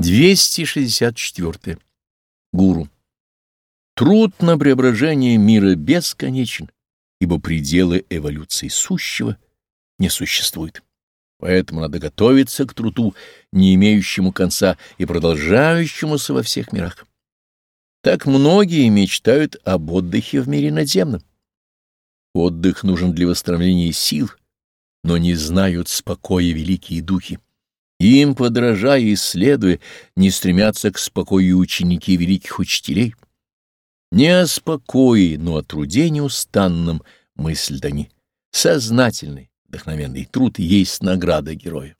264. Гуру. Труд на преображение мира бесконечен, ибо пределы эволюции сущего не существует. Поэтому надо готовиться к труду, не имеющему конца и продолжающемуся во всех мирах. Так многие мечтают об отдыхе в мире надземном. Отдых нужен для восстановления сил, но не знают спокоя великие духи. Им, подражая и следуя, не стремятся к спокою ученики великих учителей. Не о спокое, но о труде неустанном мысль дани. Сознательный, вдохновенный труд есть награда героя.